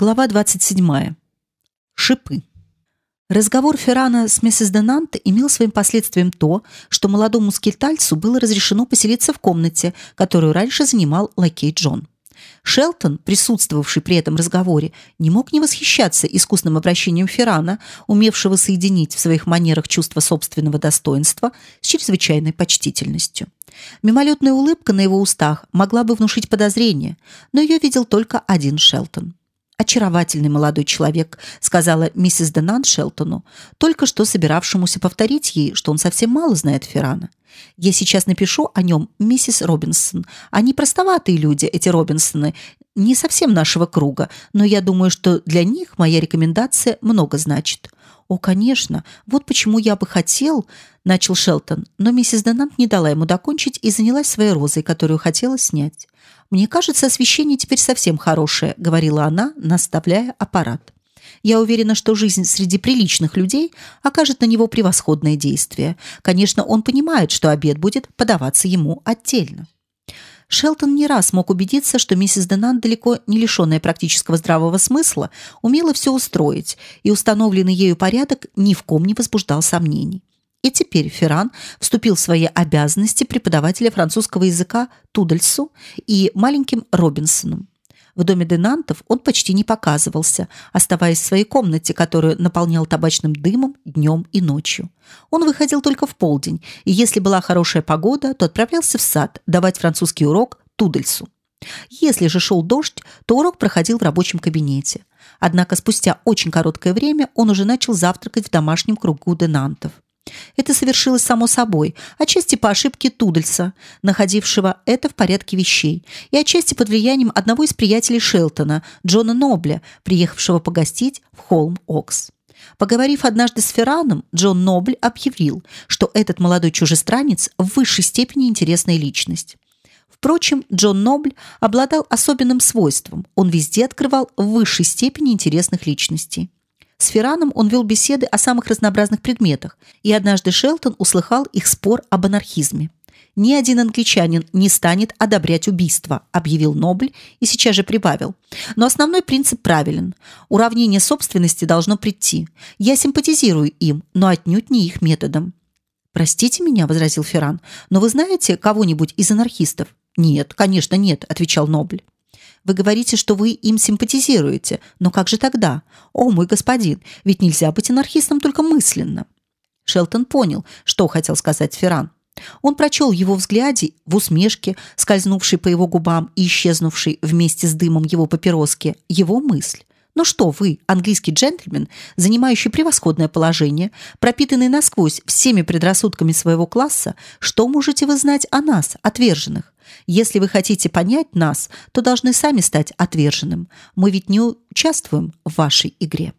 Глава 27. Шипы. Разговор Феррана с миссис Денант имел своим последствием то, что молодому скитальцу было разрешено поселиться в комнате, которую раньше занимал лакей Джон. Шелтон, присутствовавший при этом разговоре, не мог не восхищаться искусным обращением Феррана, умевшего соединить в своих манерах чувство собственного достоинства с чрезвычайной почтительностью. Мимолетная улыбка на его устах могла бы внушить подозрение, но ее видел только один Шелтон очаровательный молодой человек, сказала миссис Денан Шелтону, только что собиравшемуся повторить ей, что он совсем мало знает Феррана. Я сейчас напишу о нем миссис Робинсон. Они простоватые люди, эти Робинсоны, не совсем нашего круга, но я думаю, что для них моя рекомендация много значит. О, конечно. Вот почему я бы хотел, начал Шелтон, но миссис Денант не дала ему докончить и занялась своей розой, которую хотела снять. Мне кажется, освещение теперь совсем хорошее, говорила она, наставляя аппарат. Я уверена, что жизнь среди приличных людей окажет на него превосходное действие. Конечно, он понимает, что обед будет подаваться ему отдельно. Шелтон не раз мог убедиться, что миссис Денан, далеко не лишенная практического здравого смысла, умела все устроить, и установленный ею порядок ни в ком не возбуждал сомнений. И теперь Ферран вступил в свои обязанности преподавателя французского языка Тудельсу и маленьким Робинсону. В доме Денантов он почти не показывался, оставаясь в своей комнате, которую наполнял табачным дымом днем и ночью. Он выходил только в полдень, и если была хорошая погода, то отправлялся в сад давать французский урок Тудельсу. Если же шел дождь, то урок проходил в рабочем кабинете. Однако спустя очень короткое время он уже начал завтракать в домашнем кругу Денантов. Это совершилось само собой, отчасти по ошибке Тудельса, находившего это в порядке вещей, и отчасти под влиянием одного из приятелей Шелтона, Джона Нобля, приехавшего погостить в Холм-Окс. Поговорив однажды с Ферраном, Джон Нобль объявил, что этот молодой чужестранец в высшей степени интересная личность. Впрочем, Джон Нобль обладал особенным свойством. Он везде открывал в высшей степени интересных личностей. С Фераном он вел беседы о самых разнообразных предметах, и однажды Шелтон услыхал их спор об анархизме. Ни один англичанин не станет одобрять убийство, объявил Нобль и сейчас же прибавил. Но основной принцип правилен. Уравнение собственности должно прийти. Я симпатизирую им, но отнюдь не их методом. Простите меня, возразил Ферран, но вы знаете кого-нибудь из анархистов? Нет, конечно, нет, отвечал Нобль. Вы говорите, что вы им симпатизируете, но как же тогда? О, мой господин, ведь нельзя быть анархистом только мысленно. Шелтон понял, что хотел сказать Ферран. Он прочел его взгляде, в усмешке, скользнувшей по его губам и исчезнувшей вместе с дымом его папироски, его мысль. Ну что вы, английский джентльмен, занимающий превосходное положение, пропитанный насквозь всеми предрассудками своего класса, что можете вы знать о нас, отверженных? Если вы хотите понять нас, то должны сами стать отверженным. Мы ведь не участвуем в вашей игре.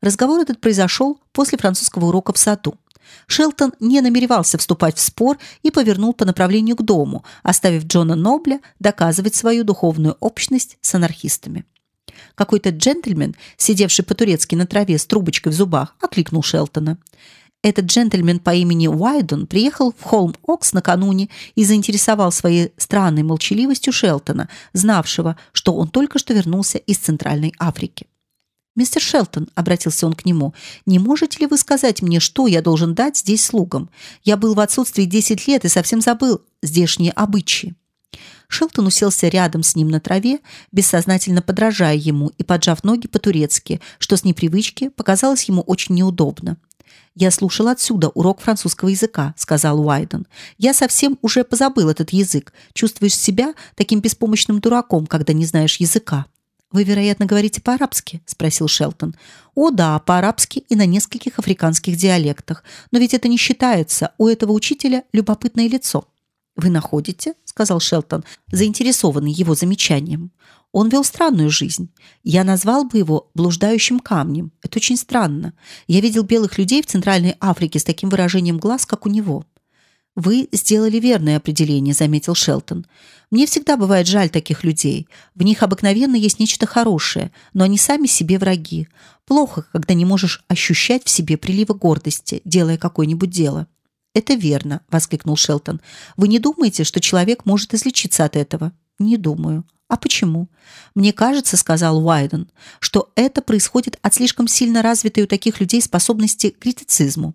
Разговор этот произошел после французского урока в саду. Шелтон не намеревался вступать в спор и повернул по направлению к дому, оставив Джона Нобля доказывать свою духовную общность с анархистами. Какой-то джентльмен, сидевший по-турецки на траве с трубочкой в зубах, окликнул Шелтона. Этот джентльмен по имени Уайдон приехал в Холм-Окс накануне и заинтересовал своей странной молчаливостью Шелтона, знавшего, что он только что вернулся из Центральной Африки. Мистер Шелтон, обратился он к нему, не можете ли вы сказать мне, что я должен дать здесь слугам? Я был в отсутствии десять лет и совсем забыл здешние обычаи. Шелтон уселся рядом с ним на траве, бессознательно подражая ему и поджав ноги по-турецки, что с непривычки показалось ему очень неудобно. Я слушал отсюда урок французского языка, сказал Уайден. Я совсем уже позабыл этот язык. Чувствуешь себя таким беспомощным дураком, когда не знаешь языка. Вы, вероятно, говорите по-арабски, спросил Шелтон. О, да, по-арабски и на нескольких африканских диалектах. Но ведь это не считается. У этого учителя любопытное лицо. Вы находите, сказал Шелтон, заинтересованный его замечанием. Он вел странную жизнь. Я назвал бы его блуждающим камнем. Это очень странно. Я видел белых людей в Центральной Африке с таким выражением глаз, как у него. Вы сделали верное определение, заметил Шелтон. Мне всегда бывает жаль таких людей. В них обыкновенно есть нечто хорошее, но они сами себе враги. Плохо, когда не можешь ощущать в себе прилива гордости, делая какое-нибудь дело. Это верно, воскликнул Шелтон. Вы не думаете, что человек может излечиться от этого? Не думаю. А почему? Мне кажется, сказал Уайден, что это происходит от слишком сильно развитой у таких людей способности к критицизму.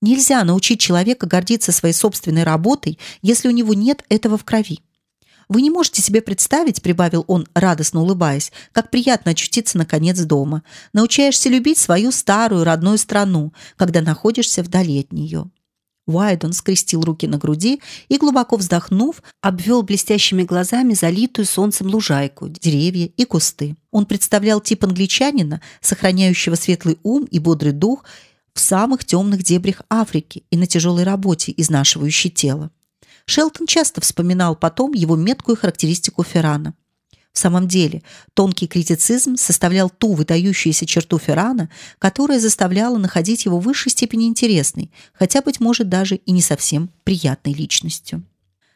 Нельзя научить человека гордиться своей собственной работой, если у него нет этого в крови. Вы не можете себе представить, прибавил он, радостно улыбаясь, как приятно очутиться наконец дома. Научаешься любить свою старую родную страну, когда находишься вдали от нее. Уайдон скрестил руки на груди и, глубоко вздохнув, обвел блестящими глазами залитую солнцем лужайку, деревья и кусты. Он представлял тип англичанина, сохраняющего светлый ум и бодрый дух в самых темных дебрях Африки и на тяжелой работе, изнашивающей тело. Шелтон часто вспоминал потом его меткую характеристику Феррана. В самом деле, тонкий критицизм составлял ту выдающуюся черту Феррана, которая заставляла находить его в высшей степени интересной, хотя, быть может, даже и не совсем приятной личностью.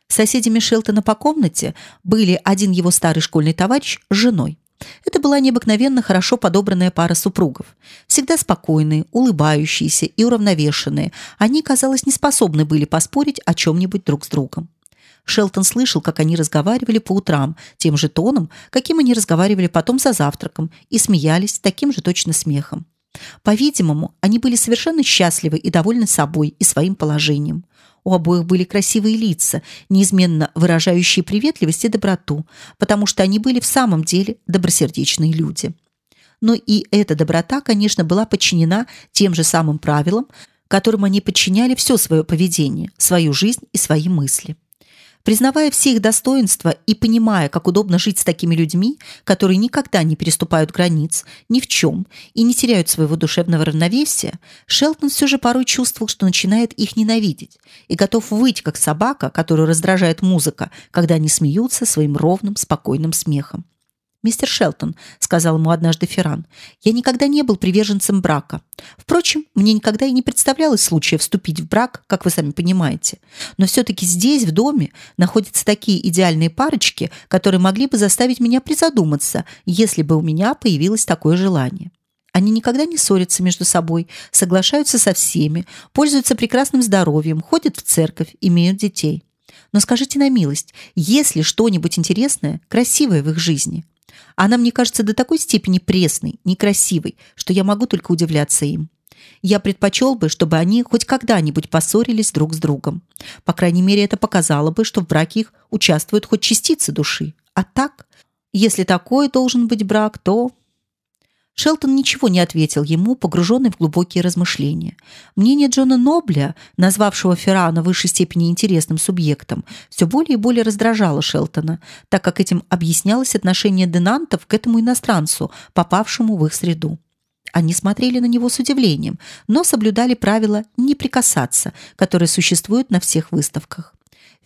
Соседями Шелтона по комнате были один его старый школьный товарищ с женой. Это была необыкновенно хорошо подобранная пара супругов. Всегда спокойные, улыбающиеся и уравновешенные, они, казалось, не способны были поспорить о чем-нибудь друг с другом. Шелтон слышал, как они разговаривали по утрам тем же тоном, каким они разговаривали потом за завтраком, и смеялись таким же точно смехом. По-видимому, они были совершенно счастливы и довольны собой и своим положением. У обоих были красивые лица, неизменно выражающие приветливость и доброту, потому что они были в самом деле добросердечные люди. Но и эта доброта, конечно, была подчинена тем же самым правилам, которым они подчиняли все свое поведение, свою жизнь и свои мысли. Признавая все их достоинства и понимая, как удобно жить с такими людьми, которые никогда не переступают границ ни в чем и не теряют своего душевного равновесия, Шелтон все же порой чувствовал, что начинает их ненавидеть и готов выть, как собака, которую раздражает музыка, когда они смеются своим ровным, спокойным смехом. Мистер Шелтон, сказал ему однажды Ферран, я никогда не был приверженцем брака. Впрочем, мне никогда и не представлялось случая вступить в брак, как вы сами понимаете. Но все-таки здесь, в доме, находятся такие идеальные парочки, которые могли бы заставить меня призадуматься, если бы у меня появилось такое желание. Они никогда не ссорятся между собой, соглашаются со всеми, пользуются прекрасным здоровьем, ходят в церковь, имеют детей. Но скажите на милость, есть ли что-нибудь интересное, красивое в их жизни? Она мне кажется до такой степени пресной, некрасивой, что я могу только удивляться им. Я предпочел бы, чтобы они хоть когда-нибудь поссорились друг с другом. По крайней мере, это показало бы, что в браке их участвуют хоть частицы души. А так, если такой должен быть брак, то Шелтон ничего не ответил ему, погруженный в глубокие размышления. Мнение Джона Нобля, назвавшего Феррана в высшей степени интересным субъектом, все более и более раздражало Шелтона, так как этим объяснялось отношение денантов к этому иностранцу, попавшему в их среду. Они смотрели на него с удивлением, но соблюдали правило не прикасаться, которое существует на всех выставках.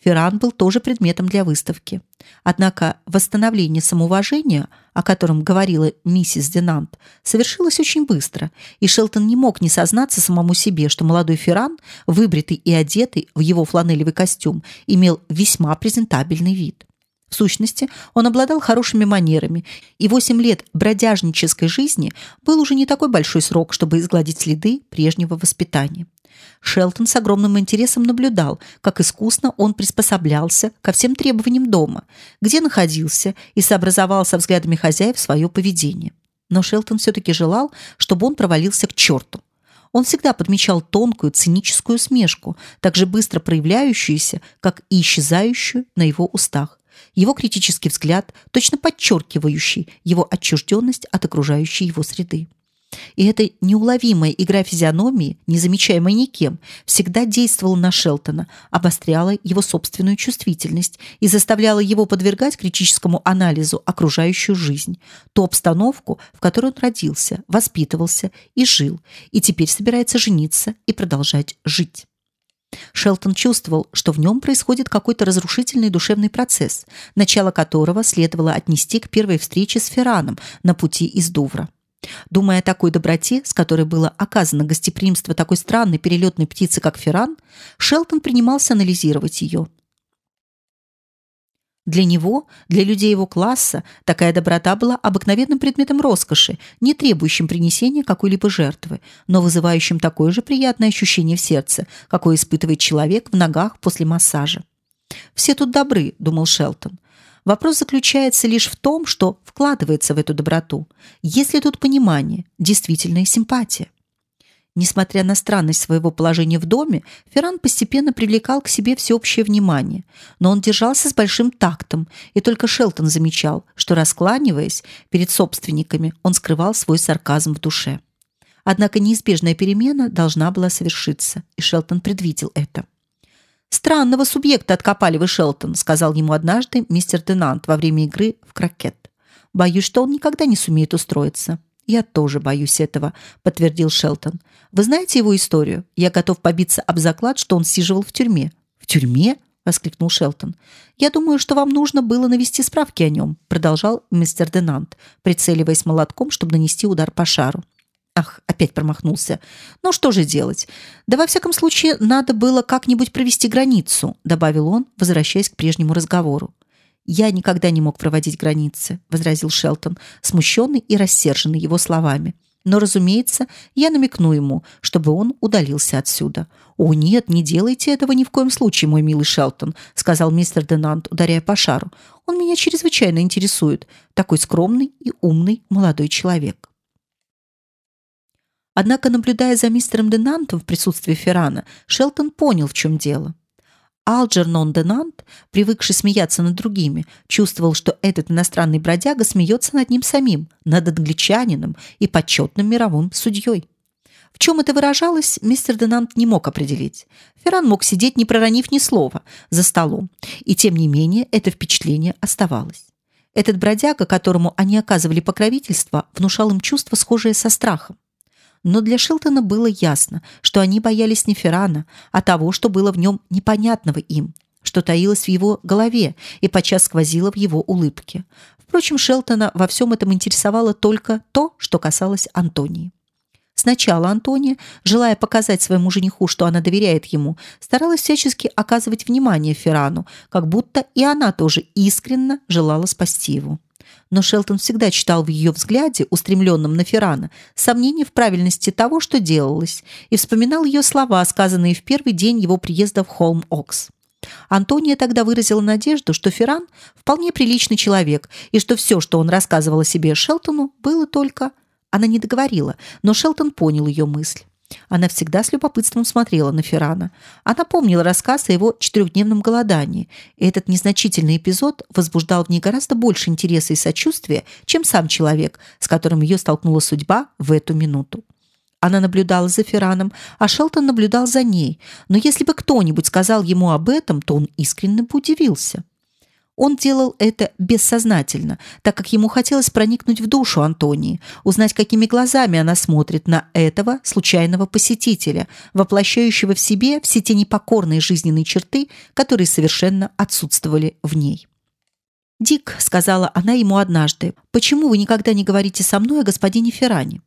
Ферран был тоже предметом для выставки. Однако восстановление самоуважения, о котором говорила миссис Денант, совершилось очень быстро, и Шелтон не мог не сознаться самому себе, что молодой Ферран, выбритый и одетый в его фланелевый костюм, имел весьма презентабельный вид. В сущности, он обладал хорошими манерами, и восемь лет бродяжнической жизни был уже не такой большой срок, чтобы изгладить следы прежнего воспитания. Шелтон с огромным интересом наблюдал, как искусно он приспособлялся ко всем требованиям дома, где находился и сообразовал со взглядами хозяев свое поведение. Но Шелтон все-таки желал, чтобы он провалился к черту. Он всегда подмечал тонкую циническую смешку, так же быстро проявляющуюся, как и исчезающую на его устах. Его критический взгляд, точно подчеркивающий его отчужденность от окружающей его среды. И эта неуловимая игра физиономии, не замечаемая никем, всегда действовала на Шелтона, обостряла его собственную чувствительность и заставляла его подвергать критическому анализу окружающую жизнь, ту обстановку, в которой он родился, воспитывался и жил, и теперь собирается жениться и продолжать жить. Шелтон чувствовал, что в нем происходит какой-то разрушительный душевный процесс, начало которого следовало отнести к первой встрече с Ферраном на пути из Дувра. Думая о такой доброте, с которой было оказано гостеприимство такой странной перелетной птицы, как Ферран, Шелтон принимался анализировать ее. Для него, для людей его класса, такая доброта была обыкновенным предметом роскоши, не требующим принесения какой-либо жертвы, но вызывающим такое же приятное ощущение в сердце, какое испытывает человек в ногах после массажа. Все тут добры, думал Шелтон. Вопрос заключается лишь в том, что вкладывается в эту доброту. Есть ли тут понимание, действительная симпатия? Несмотря на странность своего положения в доме, Ферран постепенно привлекал к себе всеобщее внимание, но он держался с большим тактом, и только Шелтон замечал, что раскланиваясь перед собственниками, он скрывал свой сарказм в душе. Однако неизбежная перемена должна была совершиться, и Шелтон предвидел это. Странного субъекта откопали вы, Шелтон, сказал ему однажды мистер Тенант во время игры в крокет. Боюсь, что он никогда не сумеет устроиться. Я тоже боюсь этого, подтвердил Шелтон. Вы знаете его историю? Я готов побиться об заклад, что он сиживал в тюрьме. В тюрьме? воскликнул Шелтон. Я думаю, что вам нужно было навести справки о нем, продолжал мистер Денант, прицеливаясь молотком, чтобы нанести удар по шару. Ах, опять промахнулся. Ну что же делать? Да во всяком случае надо было как-нибудь провести границу, добавил он, возвращаясь к прежнему разговору. Я никогда не мог проводить границы, возразил Шелтон, смущенный и рассерженный его словами. Но, разумеется, я намекну ему, чтобы он удалился отсюда. О нет, не делайте этого ни в коем случае, мой милый Шелтон, сказал мистер Денант, ударяя по шару. Он меня чрезвычайно интересует, такой скромный и умный молодой человек. Однако, наблюдая за мистером Денантом в присутствии Феррана, Шелтон понял, в чем дело. Алджернон Денант, привыкший смеяться над другими, чувствовал, что этот иностранный бродяга смеется над ним самим, над англичанином и почетным мировым судьей. В чем это выражалось, мистер Денант не мог определить. Ферран мог сидеть, не проронив ни слова, за столом, и тем не менее это впечатление оставалось. Этот бродяга, которому они оказывали покровительство, внушал им чувство, схожее со страхом. Но для Шилтона было ясно, что они боялись не Феррана, а того, что было в нем непонятного им, что таилось в его голове и подчас сквозило в его улыбке. Впрочем, Шелтона во всем этом интересовало только то, что касалось Антонии. Сначала Антония, желая показать своему жениху, что она доверяет ему, старалась всячески оказывать внимание Феррану, как будто и она тоже искренне желала спасти его но Шелтон всегда читал в ее взгляде, устремленном на Феррана, сомнение в правильности того, что делалось, и вспоминал ее слова, сказанные в первый день его приезда в Холм-Окс. Антония тогда выразила надежду, что Ферран вполне приличный человек, и что все, что он рассказывал о себе Шелтону, было только... Она не договорила, но Шелтон понял ее мысль. Она всегда с любопытством смотрела на Феррана. Она помнила рассказ о его четырехдневном голодании, и этот незначительный эпизод возбуждал в ней гораздо больше интереса и сочувствия, чем сам человек, с которым ее столкнула судьба в эту минуту. Она наблюдала за Ферраном, а Шелтон наблюдал за ней. Но если бы кто-нибудь сказал ему об этом, то он искренне бы удивился. Он делал это бессознательно, так как ему хотелось проникнуть в душу Антонии, узнать, какими глазами она смотрит на этого случайного посетителя, воплощающего в себе все те непокорные жизненные черты, которые совершенно отсутствовали в ней. «Дик», — сказала она ему однажды, — «почему вы никогда не говорите со мной о господине Ферране?»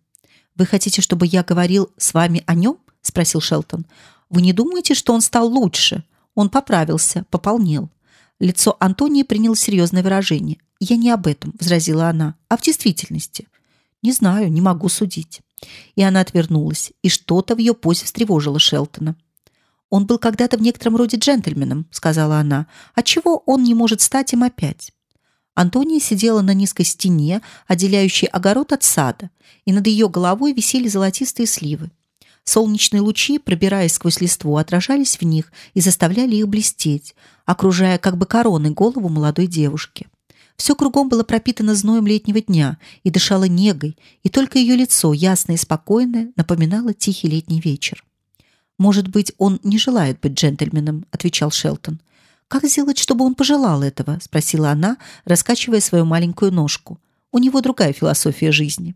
«Вы хотите, чтобы я говорил с вами о нем?» — спросил Шелтон. «Вы не думаете, что он стал лучше? Он поправился, пополнел. Лицо Антонии приняло серьезное выражение. «Я не об этом», — возразила она, — «а в действительности». «Не знаю, не могу судить». И она отвернулась, и что-то в ее позе встревожило Шелтона. «Он был когда-то в некотором роде джентльменом», — сказала она. «Отчего он не может стать им опять?» Антония сидела на низкой стене, отделяющей огород от сада, и над ее головой висели золотистые сливы. Солнечные лучи, пробираясь сквозь листву, отражались в них и заставляли их блестеть, окружая как бы короной голову молодой девушки. Все кругом было пропитано зноем летнего дня и дышало негой, и только ее лицо, ясное и спокойное, напоминало тихий летний вечер. «Может быть, он не желает быть джентльменом», — отвечал Шелтон. «Как сделать, чтобы он пожелал этого?» — спросила она, раскачивая свою маленькую ножку. «У него другая философия жизни».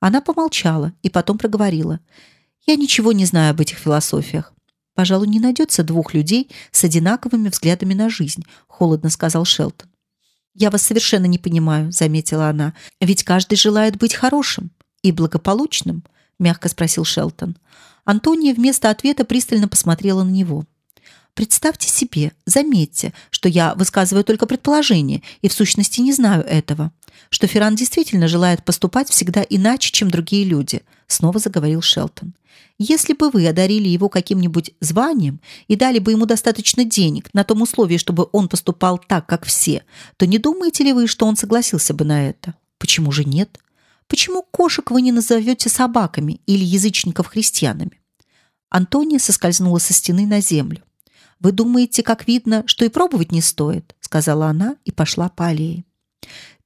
Она помолчала и потом проговорила. Я ничего не знаю об этих философиях. Пожалуй, не найдется двух людей с одинаковыми взглядами на жизнь, холодно сказал Шелтон. Я вас совершенно не понимаю, заметила она. Ведь каждый желает быть хорошим и благополучным, мягко спросил Шелтон. Антония вместо ответа пристально посмотрела на него. Представьте себе, заметьте, что я высказываю только предположение и в сущности не знаю этого, что Ферран действительно желает поступать всегда иначе, чем другие люди, снова заговорил Шелтон. Если бы вы одарили его каким-нибудь званием и дали бы ему достаточно денег на том условии, чтобы он поступал так, как все, то не думаете ли вы, что он согласился бы на это? Почему же нет? Почему кошек вы не назовете собаками или язычников христианами? Антония соскользнула со стены на землю. Вы думаете, как видно, что и пробовать не стоит, сказала она и пошла по аллее.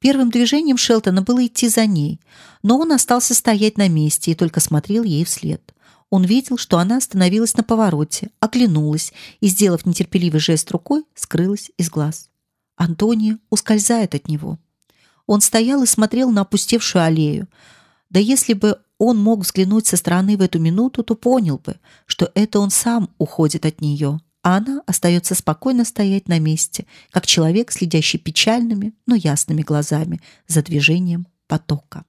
Первым движением Шелтона было идти за ней, но он остался стоять на месте и только смотрел ей вслед. Он видел, что она остановилась на повороте, оглянулась и, сделав нетерпеливый жест рукой, скрылась из глаз. Антония ускользает от него. Он стоял и смотрел на опустевшую аллею. Да если бы он мог взглянуть со стороны в эту минуту, то понял бы, что это он сам уходит от нее, а она остается спокойно стоять на месте, как человек, следящий печальными, но ясными глазами за движением потока.